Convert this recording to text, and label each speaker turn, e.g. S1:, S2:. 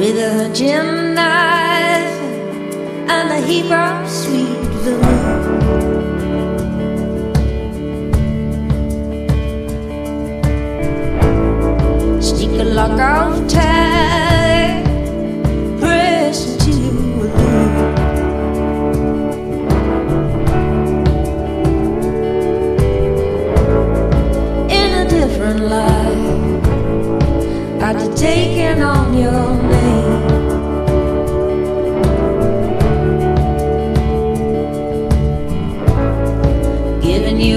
S1: with a gym knife and a heap of sweet vinegar. Sneak a lock of tape. taking on your name. Giving you